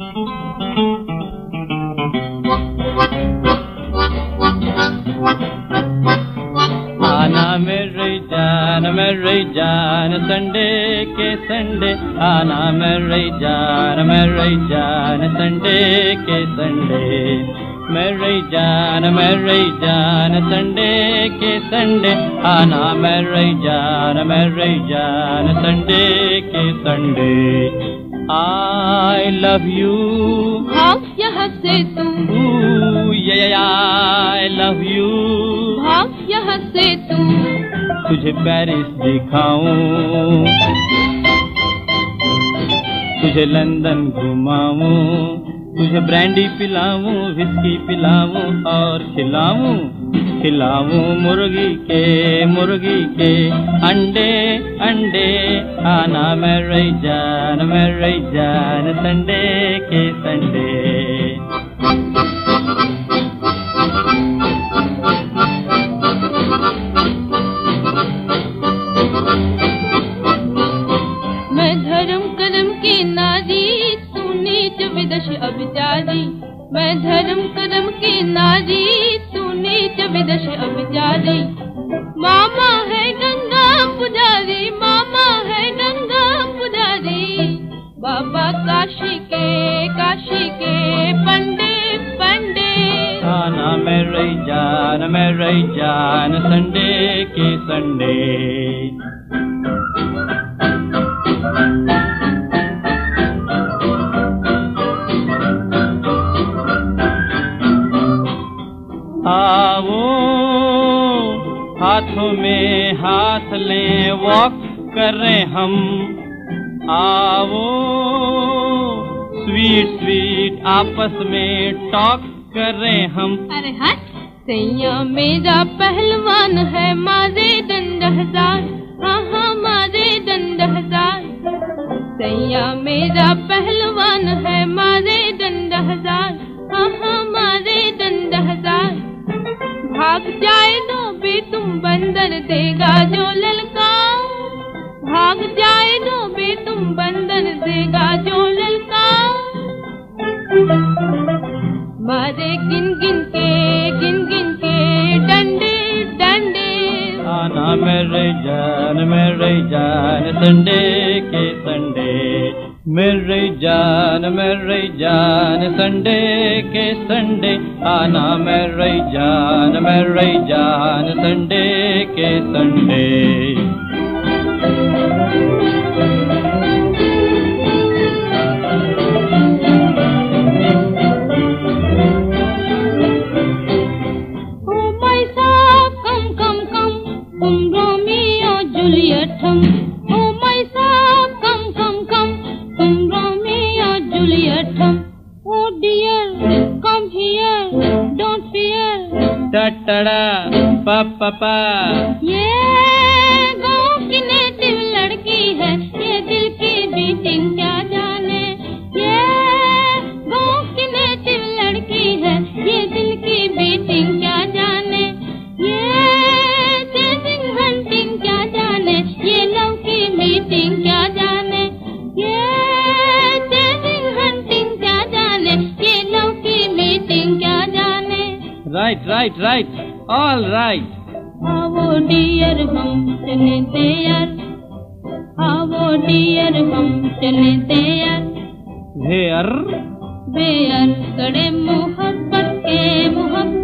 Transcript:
आना मेरे जान मेरे जान, संडे के संडे। आना मेरे जान मेरे जान, संडे के संडे। मेरे जान मेरे जान, संडे के संडे। आना मेरे जान मेरे जान, संडे के संडे। आई लव यू भाग यहाँ से तुम। आई लव यू भाग यहाँ से तुम। तुझे पेरिस दिखाऊँ। तुझे लंदन घुमाऊं। तुझे ब्रांडी पिलाऊं विस्की पिलाऊं और खिलाऊं। खिलाऊं मुर्गी के मुर्गी के। अंडे अंडे आना मेरे जान मेरे जान, संडे के संडे। मैं धर्म कर्म की नारी तू नीच विदश अभिचारी मैं धर्म कर्म की नारी नीच विदश अभिचारी मामा है गंगा पुजारी, मामा है गंगा पुजारी। बाबा काशी के काशी के पंडे पंडे। आना मेरे जान मेरे जान, संडे के संडे। आओ, हाथों में हाथ लें वॉक करें हम। आओ स्वीट स्वीट आपस में टॉक करें हम। अरे हट, सैया मेरा पहलवान है, मारे दंड हज़ार हाँ हाँ मारे दंड हज़ार सैया मेरा पहलवान जाए तो भी तुम बंदर, देगा जो ललका। भाग जाए तो भी तुम बंदर, देगा जो ललका। मारे गिन गिन के, गिन गिन के, डंडे डंडे। आना मेरे जान मेरे जान संडे के मेरे जान मेरे जान, संडे के संडे, आना मेरे जान मेरे जान, संडे के संडे। कम कम कम तुम टटड़ा पपा ये right right right all right आवो डियर हम चले तैयार आवो डियर हम चले तैयार हेयर बेयर कड़े मोहब्बत के मोहब्बत